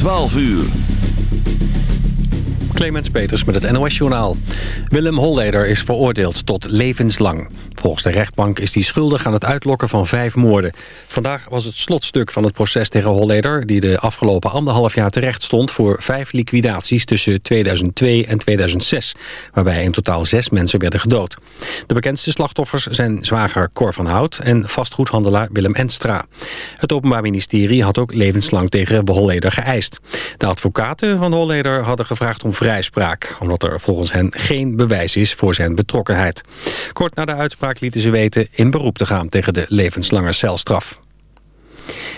12 uur. Clemens Peters met het NOS-journaal. Willem Holleder is veroordeeld tot levenslang. Volgens de rechtbank is hij schuldig aan het uitlokken van vijf moorden. Vandaag was het slotstuk van het proces tegen Holleder... die de afgelopen anderhalf jaar terecht stond... voor vijf liquidaties tussen 2002 en 2006... waarbij in totaal zes mensen werden gedood. De bekendste slachtoffers zijn zwager Cor van Hout... en vastgoedhandelaar Willem Enstra. Het Openbaar Ministerie had ook levenslang tegen Holleder geëist. De advocaten van Holleder hadden gevraagd om vrijspraak... omdat er volgens hen geen bewijs is voor zijn betrokkenheid. Kort na de uitspraak lieten ze weten in beroep te gaan tegen de levenslange celstraf.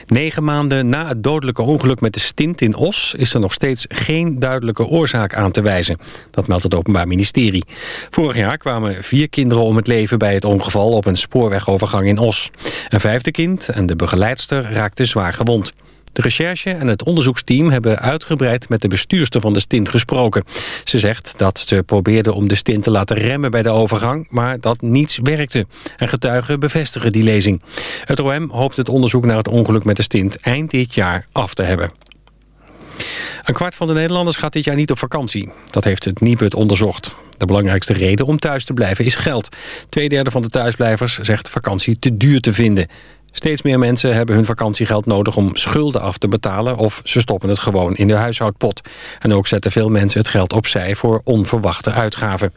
Negen maanden na het dodelijke ongeluk met de stint in Os... is er nog steeds geen duidelijke oorzaak aan te wijzen. Dat meldt het Openbaar Ministerie. Vorig jaar kwamen vier kinderen om het leven bij het ongeval... op een spoorwegovergang in Os. Een vijfde kind en de begeleidster raakten zwaar gewond. De recherche en het onderzoeksteam hebben uitgebreid met de bestuurster van de stint gesproken. Ze zegt dat ze probeerde om de stint te laten remmen bij de overgang, maar dat niets werkte. En getuigen bevestigen die lezing. Het OM hoopt het onderzoek naar het ongeluk met de stint eind dit jaar af te hebben. Een kwart van de Nederlanders gaat dit jaar niet op vakantie. Dat heeft het Nibud onderzocht. De belangrijkste reden om thuis te blijven is geld. Tweederde van de thuisblijvers zegt vakantie te duur te vinden. Steeds meer mensen hebben hun vakantiegeld nodig om schulden af te betalen... of ze stoppen het gewoon in de huishoudpot. En ook zetten veel mensen het geld opzij voor onverwachte uitgaven.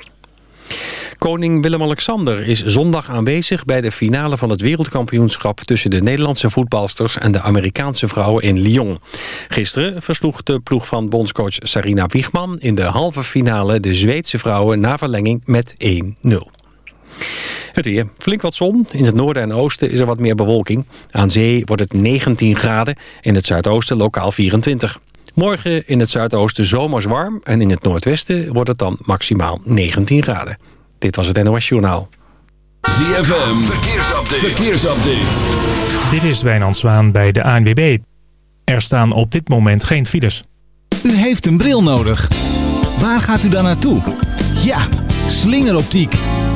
Koning Willem-Alexander is zondag aanwezig bij de finale van het wereldkampioenschap tussen de Nederlandse voetbalsters en de Amerikaanse vrouwen in Lyon. Gisteren versloeg de ploeg van bondscoach Sarina Wiegman in de halve finale de Zweedse vrouwen na verlenging met 1-0. Het weer. Flink wat zon. In het noorden en oosten is er wat meer bewolking. Aan zee wordt het 19 graden. In het zuidoosten lokaal 24. Morgen in het zuidoosten zomers warm. En in het noordwesten wordt het dan maximaal 19 graden. Dit was het NOS Journaal. ZFM. Verkeersupdate. Verkeersupdate. Dit is Wijnand Zwaan bij de ANWB. Er staan op dit moment geen files. U heeft een bril nodig. Waar gaat u dan naartoe? Ja, slingeroptiek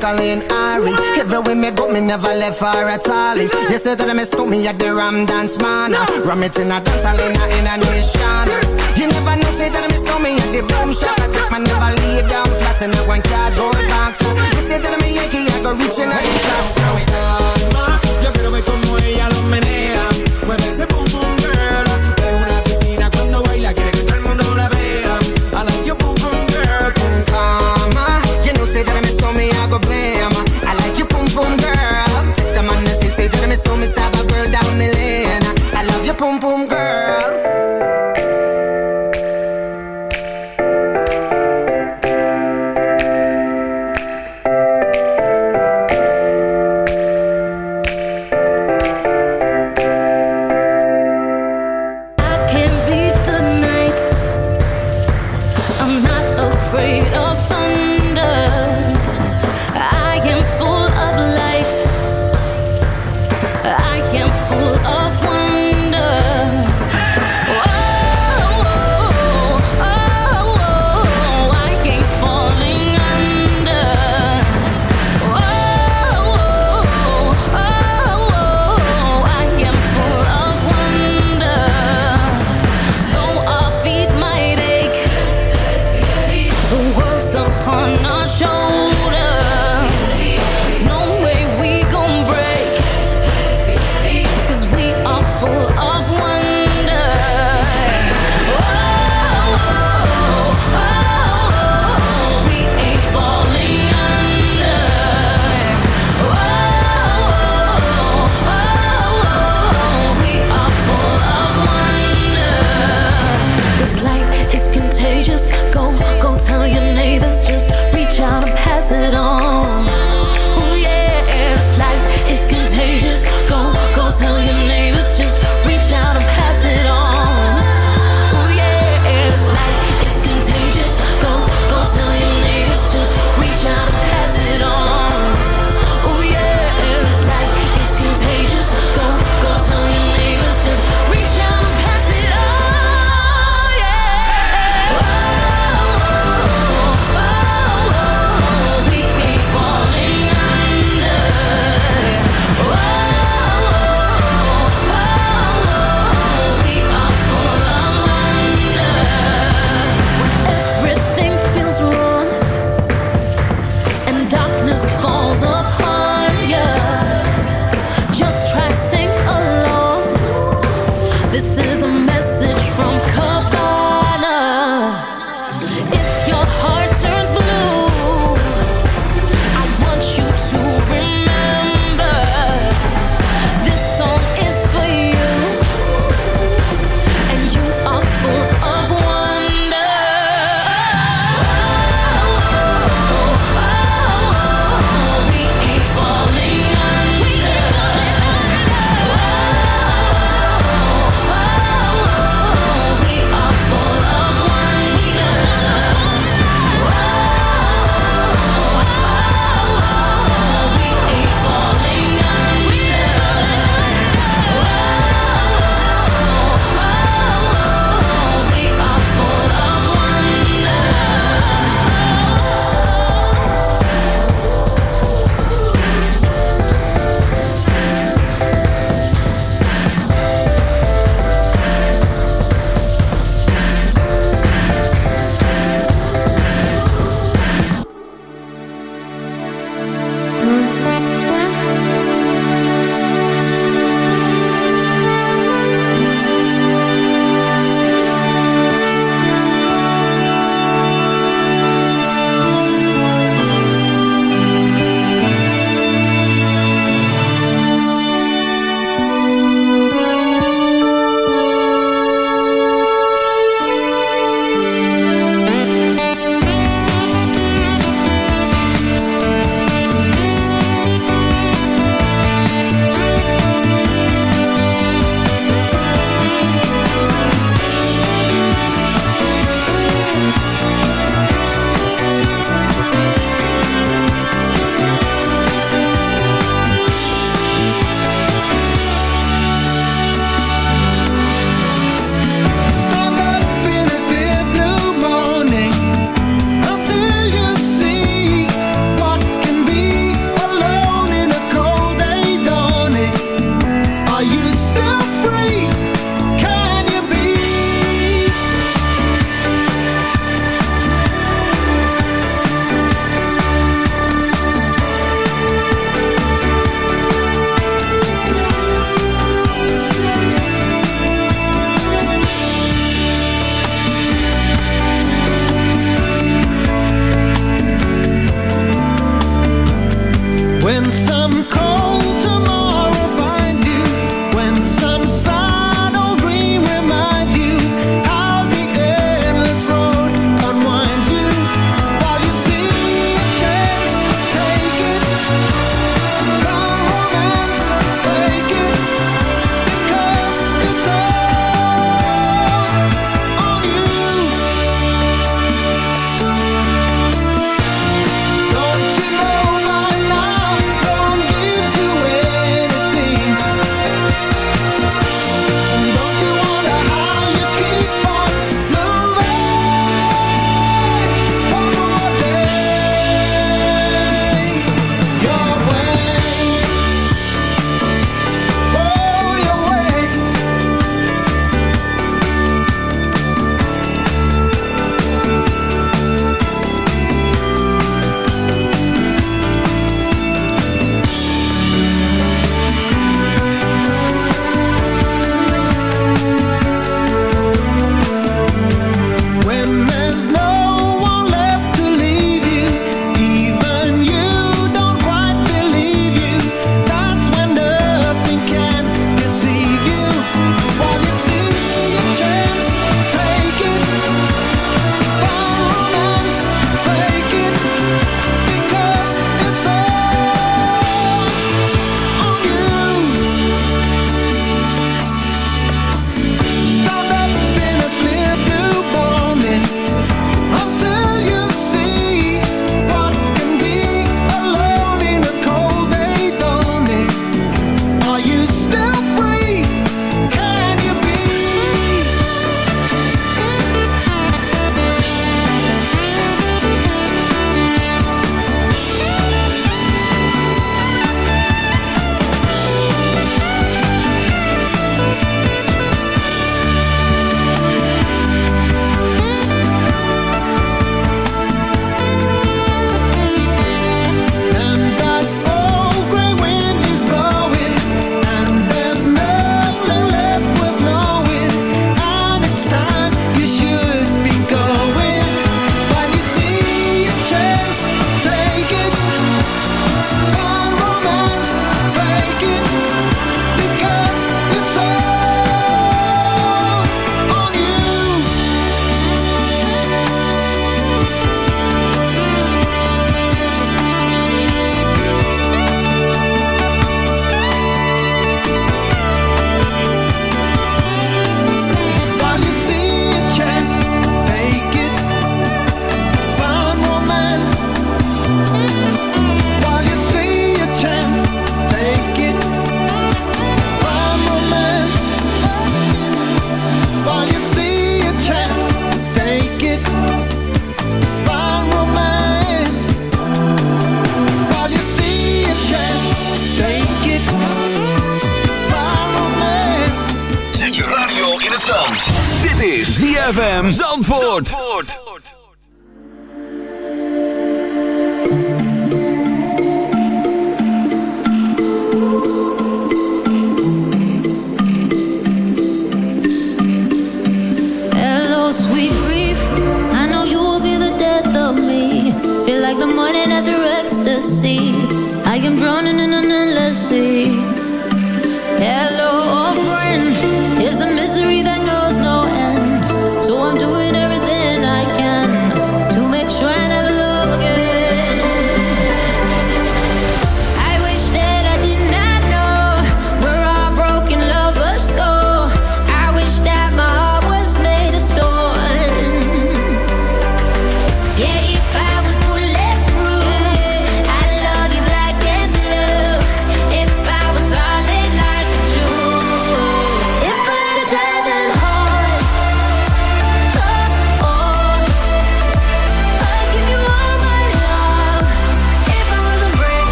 like a lane Everywhere me go, me never left for a tally. You say that I mistook me at the Ram Dance Man. Ram it in a dance hall in a, nation. You never know, say that I mistook me at the boom shop. I take my never lay down flat in a one cardboard box. You say that I'm a Yankee, I go reaching out the top.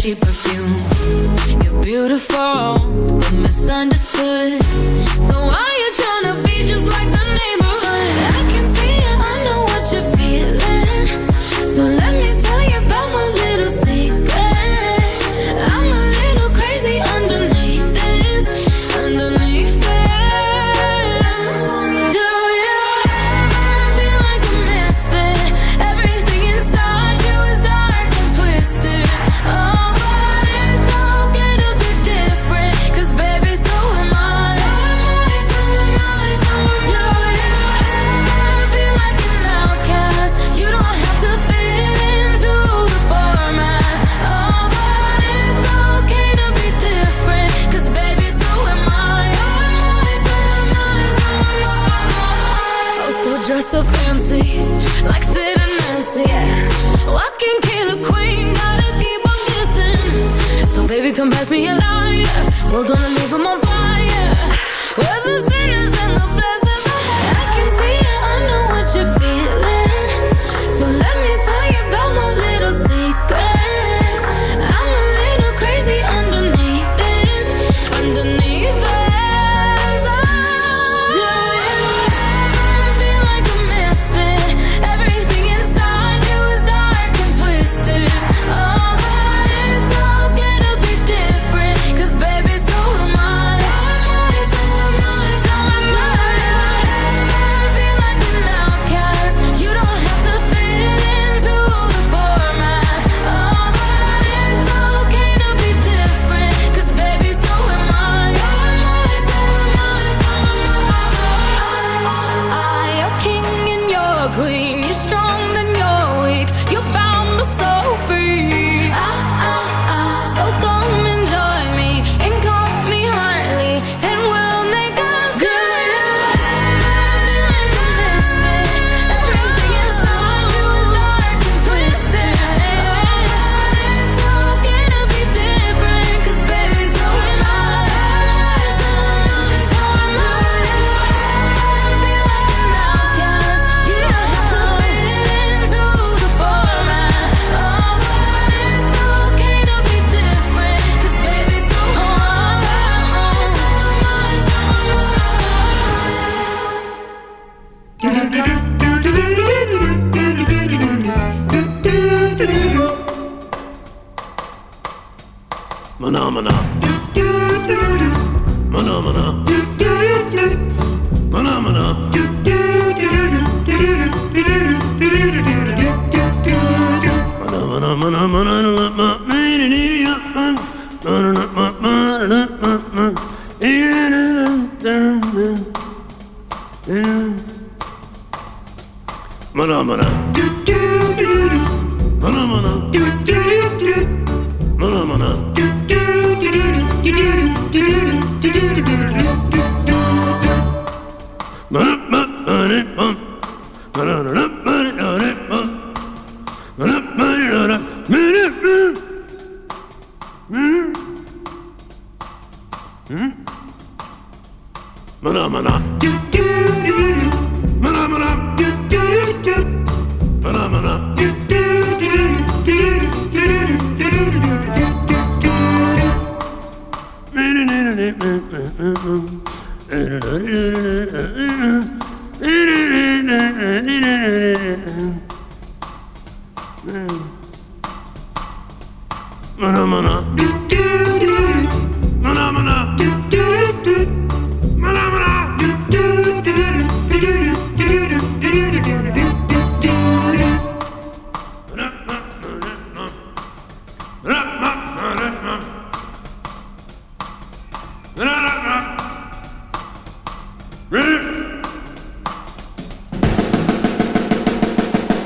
cheap perfume. You're beautiful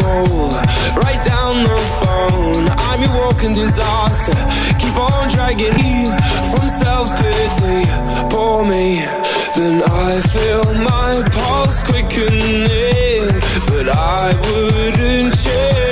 roll right down the phone. I'm your walking disaster. Keep on dragging me from self pity. Pour me, then I feel my pulse quickening, but I wouldn't change.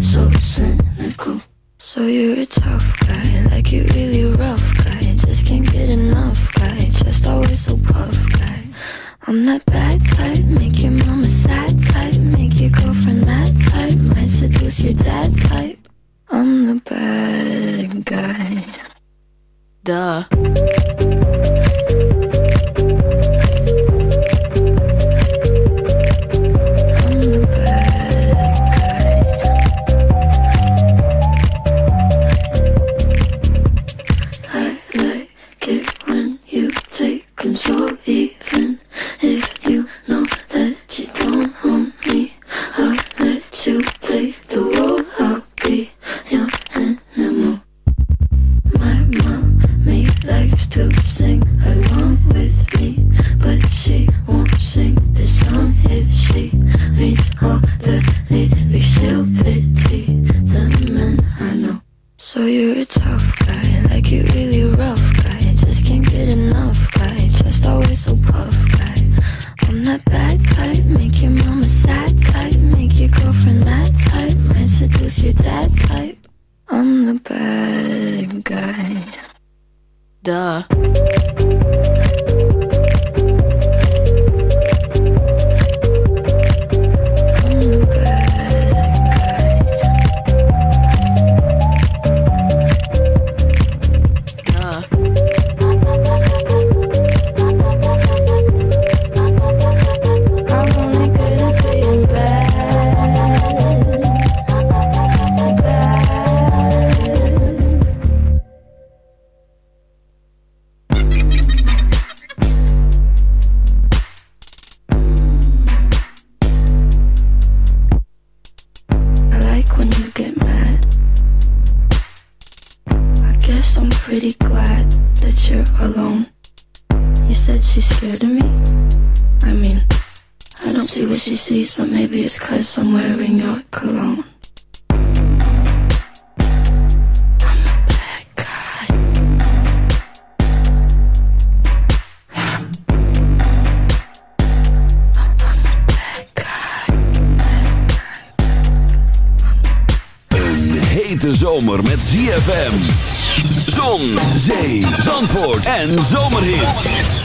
so cynical. So you're a tough guy. see what she sees, but maybe it's cause I'm wearing your cologne. De zomer met ZFM. Zon, zee, zandvoort en zomerhit.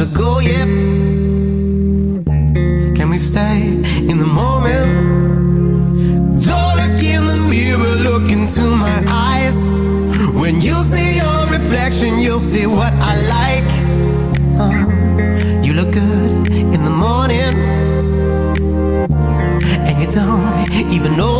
You to go yet. Can we stay in the moment? Don't look in the mirror, look into my eyes. When you see your reflection, you'll see what I like. Uh, you look good in the morning and you don't even know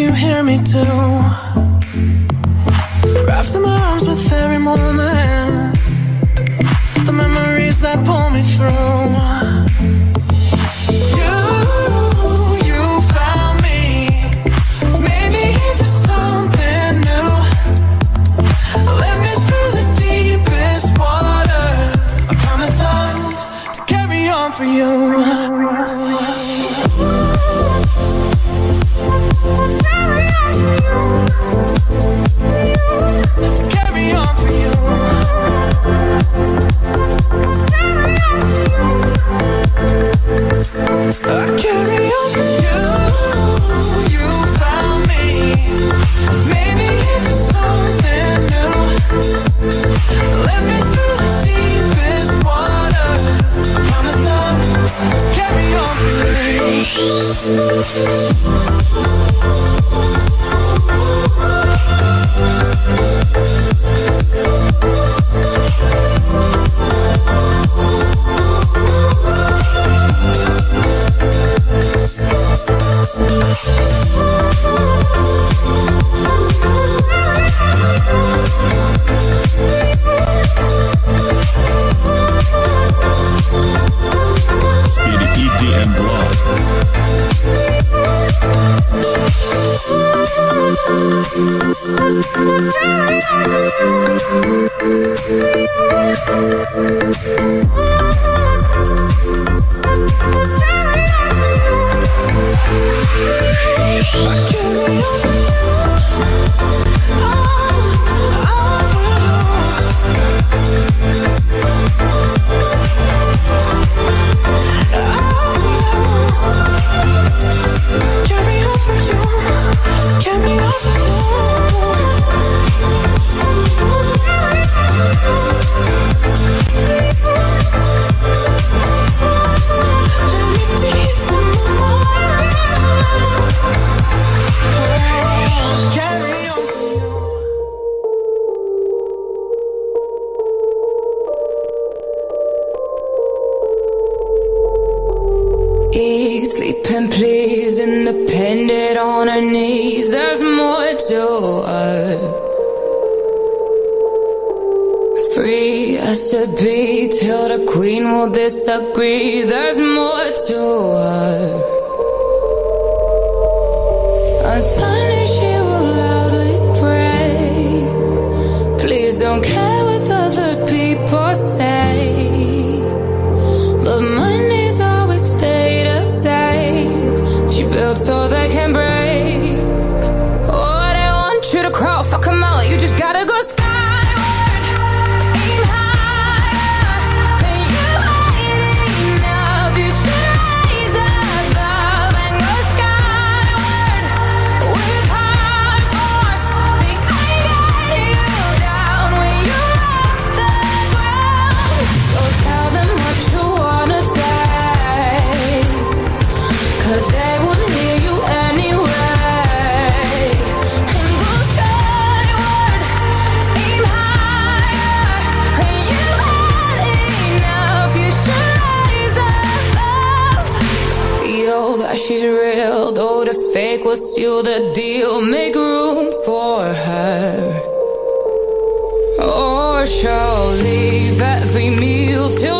you hear me too. I can't. we'll the deal, make room for her. Or shall leave every meal till.